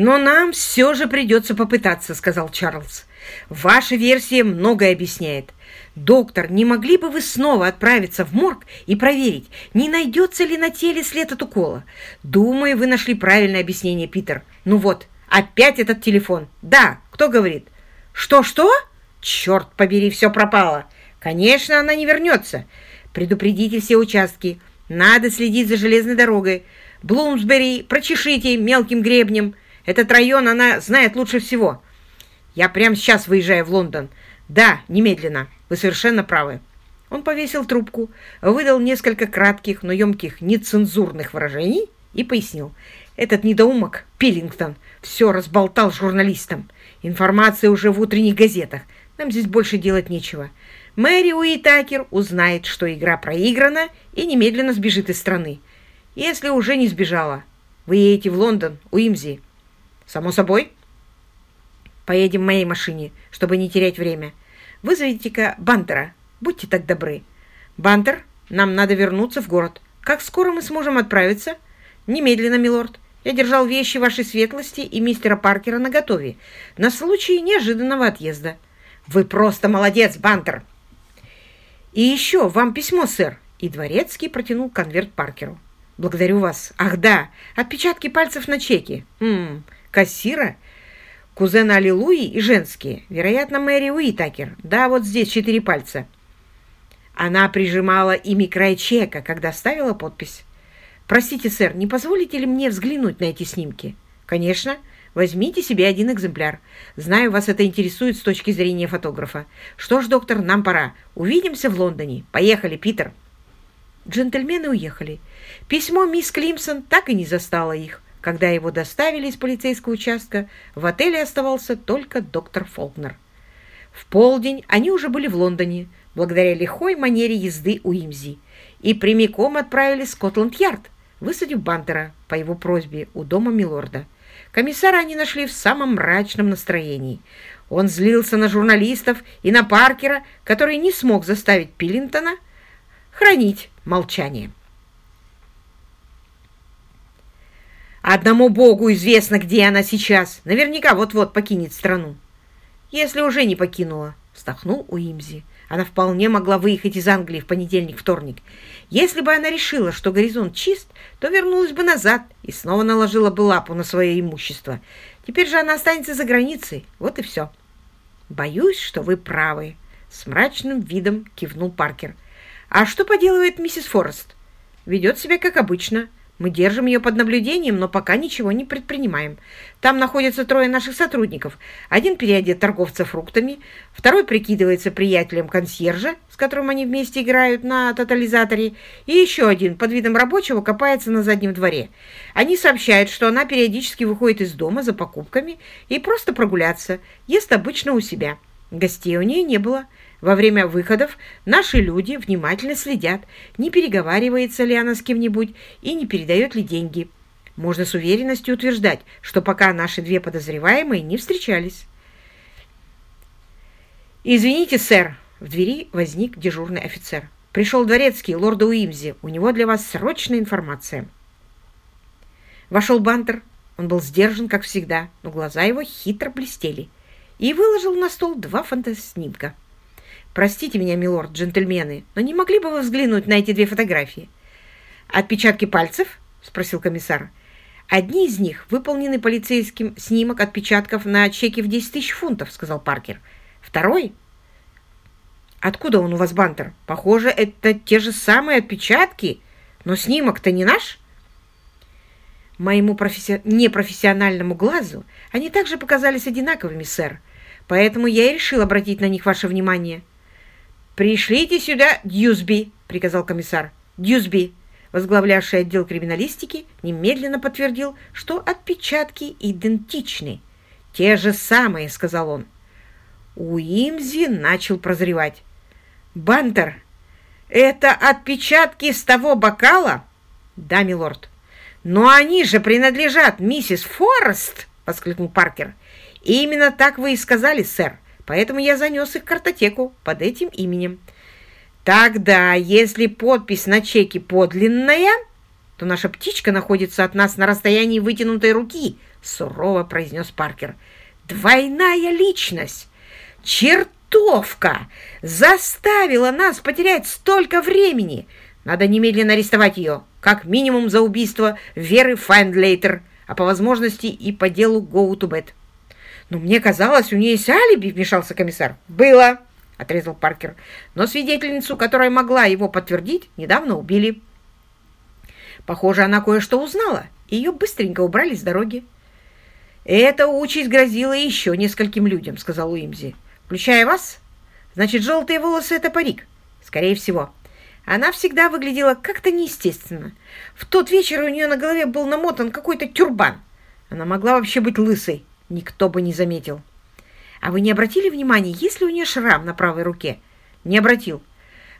«Но нам все же придется попытаться», — сказал Чарльз. «Ваша версия многое объясняет. Доктор, не могли бы вы снова отправиться в морг и проверить, не найдется ли на теле след от укола? Думаю, вы нашли правильное объяснение, Питер. Ну вот, опять этот телефон. Да, кто говорит? Что-что? Черт побери, все пропало. Конечно, она не вернется. Предупредите все участки. Надо следить за железной дорогой. Блумсбери прочешите мелким гребнем. Этот район она знает лучше всего. Я прямо сейчас выезжаю в Лондон. Да, немедленно. Вы совершенно правы. Он повесил трубку, выдал несколько кратких, но емких нецензурных выражений и пояснил. Этот недоумок, Пиллингтон, все разболтал журналистам. Информация уже в утренних газетах. Нам здесь больше делать нечего. Мэри Уитакер узнает, что игра проиграна, и немедленно сбежит из страны. Если уже не сбежала. Вы едете в Лондон, Уимзи. Само собой. Поедем в моей машине, чтобы не терять время. Вызовите-ка Бантера. Будьте так добры. Бантер, нам надо вернуться в город. Как скоро мы сможем отправиться? Немедленно, милорд. Я держал вещи вашей светлости и мистера Паркера наготове на случай неожиданного отъезда. Вы просто молодец, Бантер. И еще вам письмо, сэр. И дворецкий протянул конверт Паркеру. Благодарю вас. Ах, да, отпечатки пальцев на чеке. М кассира кузена Аллилуйи и женские. Вероятно, Мэри Уитакер. Да, вот здесь четыре пальца. Она прижимала ими край чека, когда ставила подпись. «Простите, сэр, не позволите ли мне взглянуть на эти снимки?» «Конечно. Возьмите себе один экземпляр. Знаю, вас это интересует с точки зрения фотографа. Что ж, доктор, нам пора. Увидимся в Лондоне. Поехали, Питер!» Джентльмены уехали. Письмо мисс Климсон так и не застало их. Когда его доставили из полицейского участка, в отеле оставался только доктор Фолкнер. В полдень они уже были в Лондоне, благодаря лихой манере езды у Имзи, и прямиком отправили в Скотланд-Ярд, высадив Бантера по его просьбе у дома Милорда. Комиссара они нашли в самом мрачном настроении. Он злился на журналистов и на Паркера, который не смог заставить Пиллинтона хранить молчание. Одному Богу известно, где она сейчас. Наверняка вот-вот покинет страну. Если уже не покинула, вздохнул Уимзи. Она вполне могла выехать из Англии в понедельник-вторник. Если бы она решила, что горизонт чист, то вернулась бы назад и снова наложила бы лапу на свое имущество. Теперь же она останется за границей. Вот и все. «Боюсь, что вы правы», — с мрачным видом кивнул Паркер. «А что поделывает миссис Форест?» «Ведет себя как обычно. Мы держим ее под наблюдением, но пока ничего не предпринимаем. Там находятся трое наших сотрудников. Один переодет торговца фруктами, второй прикидывается приятелем консьержа, с которым они вместе играют на тотализаторе, и еще один под видом рабочего копается на заднем дворе. Они сообщают, что она периодически выходит из дома за покупками и просто прогуляться, ест обычно у себя. Гостей у нее не было. Во время выходов наши люди внимательно следят, не переговаривается ли она с кем-нибудь и не передает ли деньги. Можно с уверенностью утверждать, что пока наши две подозреваемые не встречались. «Извините, сэр!» В двери возник дежурный офицер. «Пришел дворецкий, лорда Уимзи. У него для вас срочная информация». Вошел Бантер. Он был сдержан, как всегда, но глаза его хитро блестели. И выложил на стол два фотоснимка. Простите меня, милорд, джентльмены, но не могли бы вы взглянуть на эти две фотографии? Отпечатки пальцев? Спросил комиссар. Одни из них выполнены полицейским снимок отпечатков на чеке в 10 тысяч фунтов, сказал Паркер. Второй? Откуда он у вас, Бантер? Похоже, это те же самые отпечатки, но снимок-то не наш. Моему професси... непрофессиональному глазу они также показались одинаковыми, сэр. Поэтому я и решил обратить на них ваше внимание. «Пришлите сюда Дьюсби», — приказал комиссар. «Дьюсби», возглавлявший отдел криминалистики, немедленно подтвердил, что отпечатки идентичны. «Те же самые», — сказал он. Уимзи начал прозревать. «Бантер, это отпечатки с того бокала?» «Да, милорд». «Но они же принадлежат миссис Форест!» — воскликнул Паркер. «Именно так вы и сказали, сэр поэтому я занес их в картотеку под этим именем. Тогда, если подпись на чеке подлинная, то наша птичка находится от нас на расстоянии вытянутой руки, — сурово произнес Паркер. «Двойная личность! Чертовка! Заставила нас потерять столько времени! Надо немедленно арестовать ее, как минимум за убийство Веры Файндлейтер, а по возможности и по делу Go to Bed». «Но мне казалось, у нее есть алиби», — вмешался комиссар. «Было», — отрезал Паркер. «Но свидетельницу, которая могла его подтвердить, недавно убили». Похоже, она кое-что узнала, ее быстренько убрали с дороги. «Эта участь грозила еще нескольким людям», — сказал Уимзи. «Включая вас? Значит, желтые волосы — это парик?» «Скорее всего». Она всегда выглядела как-то неестественно. В тот вечер у нее на голове был намотан какой-то тюрбан. Она могла вообще быть лысой. Никто бы не заметил. А вы не обратили внимания, есть ли у нее шрам на правой руке? Не обратил.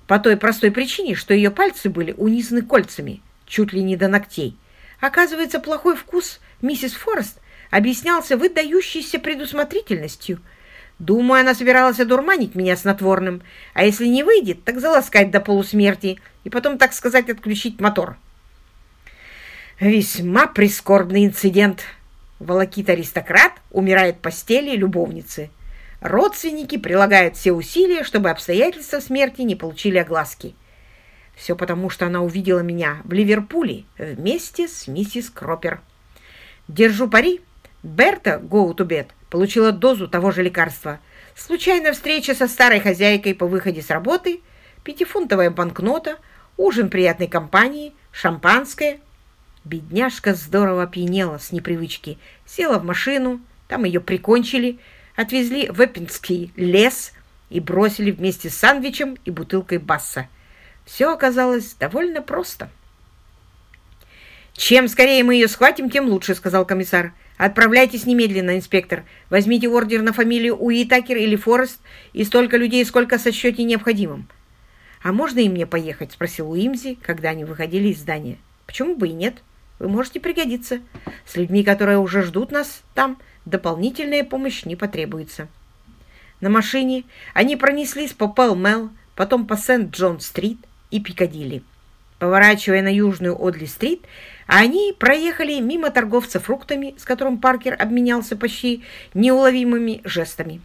По той простой причине, что ее пальцы были унизаны кольцами, чуть ли не до ногтей. Оказывается, плохой вкус миссис Форест объяснялся выдающейся предусмотрительностью. Думаю, она собиралась одурманить меня снотворным, а если не выйдет, так заласкать до полусмерти и потом, так сказать, отключить мотор. Весьма прискорбный инцидент. Волокит-аристократ умирает в постели любовницы. Родственники прилагают все усилия, чтобы обстоятельства смерти не получили огласки. Все потому, что она увидела меня в Ливерпуле вместе с миссис Кропер. Держу пари, Берта Гоутубет получила дозу того же лекарства. Случайная встреча со старой хозяйкой по выходе с работы, пятифунтовая банкнота, ужин приятной компании, шампанское. Бедняжка здорово опьянела с непривычки. Села в машину, там ее прикончили, отвезли в Эппинский лес и бросили вместе с сандвичем и бутылкой басса. Все оказалось довольно просто. «Чем скорее мы ее схватим, тем лучше», — сказал комиссар. «Отправляйтесь немедленно, инспектор. Возьмите ордер на фамилию Уитакер или Форест и столько людей, сколько сочтете необходимым». «А можно и мне поехать?» — спросил Уимзи, когда они выходили из здания. «Почему бы и нет? Вы можете пригодиться. С людьми, которые уже ждут нас там, дополнительная помощь не потребуется». На машине они пронеслись по Пэл-Мэл, потом по Сент-Джон-стрит, и Пикадилли. Поворачивая на южную Одли-стрит, они проехали мимо торговца фруктами, с которым Паркер обменялся почти неуловимыми жестами.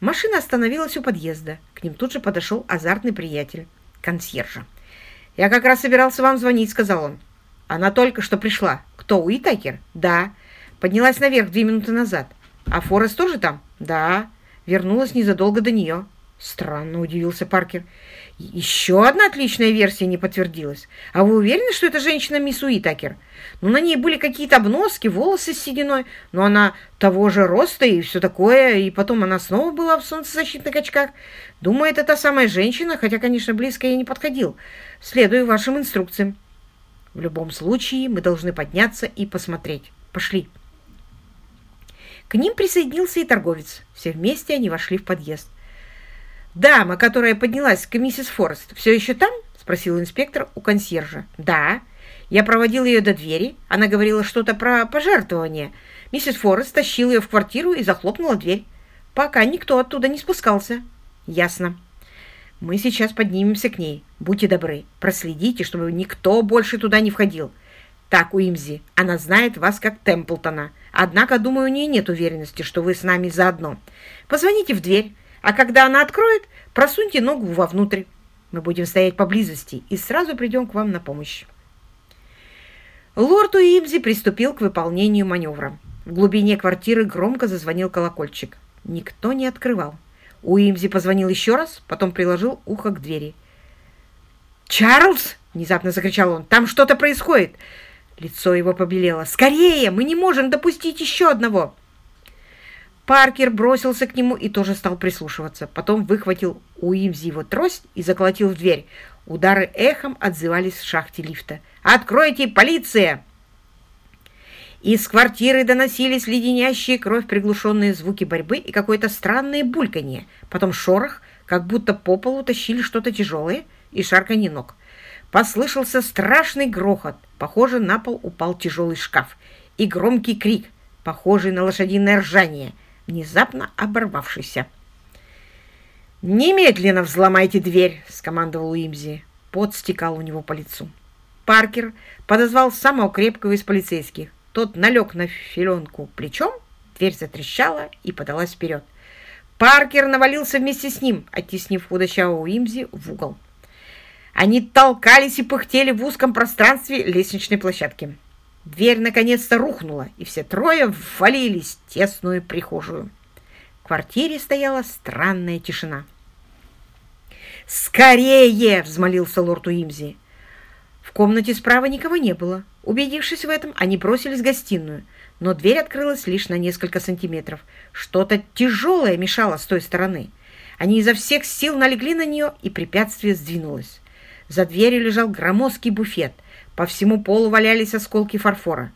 Машина остановилась у подъезда. К ним тут же подошел азартный приятель, консьержа. «Я как раз собирался вам звонить», — сказал он. «Она только что пришла. Кто, Уитакер?» «Да». Поднялась наверх две минуты назад. «А Форест тоже там?» «Да». Вернулась незадолго до нее. Странно, удивился Паркер. Еще одна отличная версия не подтвердилась. А вы уверены, что это женщина мисс Уитакер? Ну, на ней были какие-то обноски, волосы с сединой, но она того же роста и все такое, и потом она снова была в солнцезащитных очках. Думаю, это та самая женщина, хотя, конечно, близко я не подходил. Следую вашим инструкциям. В любом случае, мы должны подняться и посмотреть. Пошли. К ним присоединился и торговец. Все вместе они вошли в подъезд. «Дама, которая поднялась к миссис Форест, все еще там?» — спросил инспектор у консьержа. «Да. Я проводил ее до двери. Она говорила что-то про пожертвование. Миссис Форест тащила ее в квартиру и захлопнула дверь. Пока никто оттуда не спускался». «Ясно. Мы сейчас поднимемся к ней. Будьте добры, проследите, чтобы никто больше туда не входил. Так, Уимзи, она знает вас как Темплтона. Однако, думаю, у нее нет уверенности, что вы с нами заодно. Позвоните в дверь». А когда она откроет, просуньте ногу вовнутрь. Мы будем стоять поблизости и сразу придем к вам на помощь. Лорд Уимзи приступил к выполнению маневра. В глубине квартиры громко зазвонил колокольчик. Никто не открывал. Уимзи позвонил еще раз, потом приложил ухо к двери. «Чарльз!» — внезапно закричал он. «Там что-то происходит!» Лицо его побелело. «Скорее! Мы не можем допустить еще одного!» Паркер бросился к нему и тоже стал прислушиваться. Потом выхватил у Имзи его трость и заколотил в дверь. Удары эхом отзывались в шахте лифта. «Откройте, полиция!» Из квартиры доносились леденящие кровь приглушенные звуки борьбы и какое-то странное бульканье. Потом шорох, как будто по полу тащили что-то тяжелое и шарканье ног. Послышался страшный грохот. Похоже, на пол упал тяжелый шкаф. И громкий крик, похожий на лошадиное ржание – внезапно оборвавшийся. «Немедленно взломайте дверь!» — скомандовал Уимзи. Пот стекал у него по лицу. Паркер подозвал самого крепкого из полицейских. Тот налег на филенку плечом, дверь затрещала и подалась вперед. Паркер навалился вместе с ним, оттеснив худощавого Уимзи в угол. Они толкались и пыхтели в узком пространстве лестничной площадки. Дверь наконец-то рухнула, и все трое ввалились в тесную прихожую. В квартире стояла странная тишина. «Скорее!» — взмолился лорд Уимзи. В комнате справа никого не было. Убедившись в этом, они бросились в гостиную, но дверь открылась лишь на несколько сантиметров. Что-то тяжелое мешало с той стороны. Они изо всех сил налегли на нее, и препятствие сдвинулось. За дверью лежал громоздкий буфет. По всему полу валялись осколки фарфора.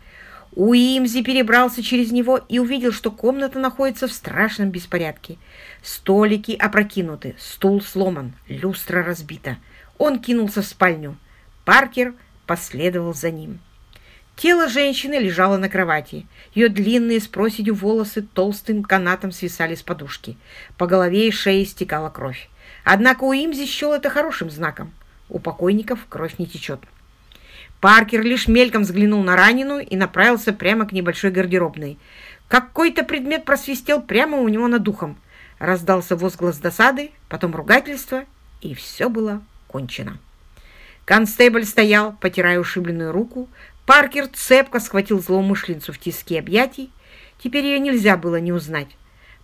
Уимзи перебрался через него и увидел, что комната находится в страшном беспорядке. Столики опрокинуты, стул сломан, люстра разбита. Он кинулся в спальню. Паркер последовал за ним. Тело женщины лежало на кровати. Ее длинные с проседью волосы толстым канатом свисали с подушки. По голове и шее стекала кровь. Однако Уимзи счел это хорошим знаком. У покойников кровь не течет. Паркер лишь мельком взглянул на раненую и направился прямо к небольшой гардеробной. Какой-то предмет просвистел прямо у него над духом. Раздался возглас досады, потом ругательство, и все было кончено. Констебль стоял, потирая ушибленную руку. Паркер цепко схватил злоумышленницу в тиски объятий. Теперь ее нельзя было не узнать.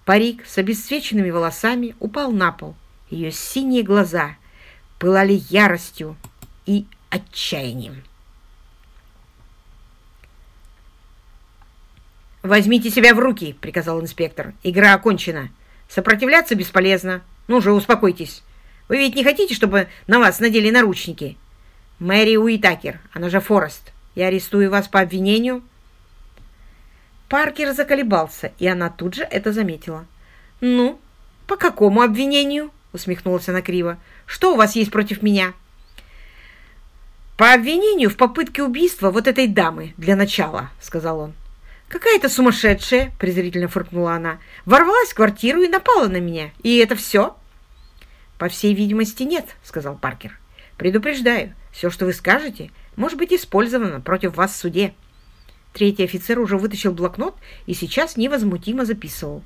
Парик с обесцвеченными волосами упал на пол. Ее синие глаза пылали яростью и отчаянием. «Возьмите себя в руки!» — приказал инспектор. «Игра окончена. Сопротивляться бесполезно. Ну же, успокойтесь. Вы ведь не хотите, чтобы на вас надели наручники?» Мэри Уитакер, она же Форест. Я арестую вас по обвинению». Паркер заколебался, и она тут же это заметила. «Ну, по какому обвинению?» — усмехнулась она криво. «Что у вас есть против меня?» «По обвинению в попытке убийства вот этой дамы, для начала», — сказал он. «Какая-то сумасшедшая», — презрительно фыркнула она, — «ворвалась в квартиру и напала на меня. И это все?» «По всей видимости, нет», — сказал Паркер. «Предупреждаю, все, что вы скажете, может быть использовано против вас в суде. Третий офицер уже вытащил блокнот и сейчас невозмутимо записывал.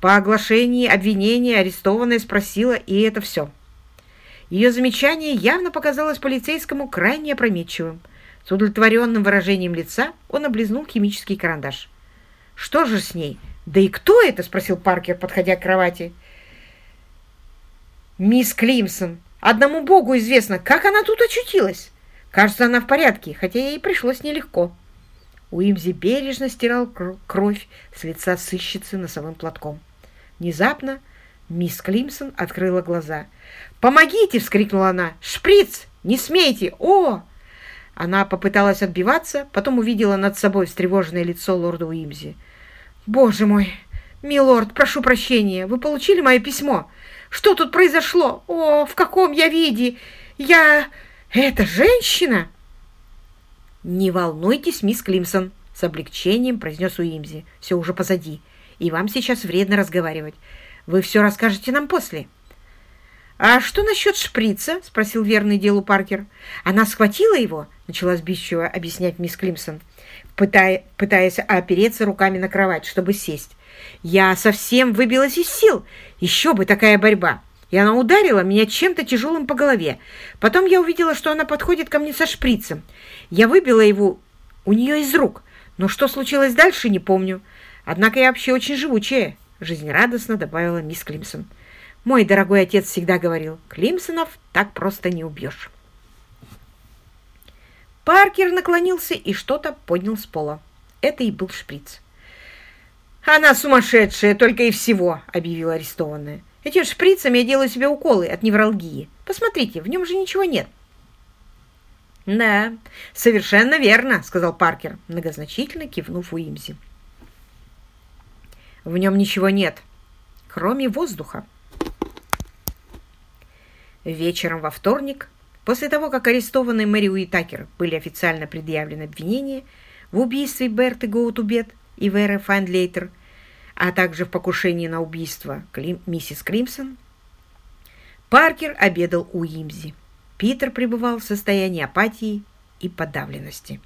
По оглашении обвинения арестованная спросила, и это все. Ее замечание явно показалось полицейскому крайне опрометчивым. С удовлетворенным выражением лица он облизнул химический карандаш. «Что же с ней? Да и кто это?» — спросил Паркер, подходя к кровати. «Мисс Климсон», Одному Богу известно, как она тут очутилась. Кажется, она в порядке, хотя ей пришлось нелегко. Уимзи бережно стирал кровь с лица сыщицы носовым платком. Внезапно мисс Климсон открыла глаза. «Помогите!» — вскрикнула она. «Шприц! Не смейте! О!» Она попыталась отбиваться, потом увидела над собой встревоженное лицо лорда Уимзи. «Боже мой! Милорд, прошу прощения! Вы получили мое письмо? Что тут произошло? О, в каком я виде? Я... Это женщина?» «Не волнуйтесь, мисс Климсон», — с облегчением произнес Уимзи. «Все уже позади, и вам сейчас вредно разговаривать. Вы все расскажете нам после». «А что насчет шприца?» — спросил верный делу Паркер. «Она схватила его?» — начала сбивчиво объяснять мисс Климсон, пытая, пытаясь опереться руками на кровать, чтобы сесть. Я совсем выбилась из сил. Еще бы такая борьба. И она ударила меня чем-то тяжелым по голове. Потом я увидела, что она подходит ко мне со шприцем. Я выбила его у нее из рук. Но что случилось дальше, не помню. Однако я вообще очень живучая, жизнерадостно добавила мисс Климсон. Мой дорогой отец всегда говорил, Климсонов так просто не убьешь. Паркер наклонился и что-то поднял с пола. Это и был шприц. «Она сумасшедшая, только и всего», — объявила арестованная. «Этим шприцами я делаю себе уколы от невралгии. Посмотрите, в нем же ничего нет». «Да, совершенно верно», — сказал Паркер, многозначительно кивнув Уимзи. «В нем ничего нет, кроме воздуха». Вечером во вторник, после того, как арестованные Мэри Уитакер были официально предъявлены обвинения в убийстве Берты Гоутубет, и Веры Файндлейтер, а также в покушении на убийство Клим, миссис Кримсон, Паркер обедал у Имзи. Питер пребывал в состоянии апатии и подавленности.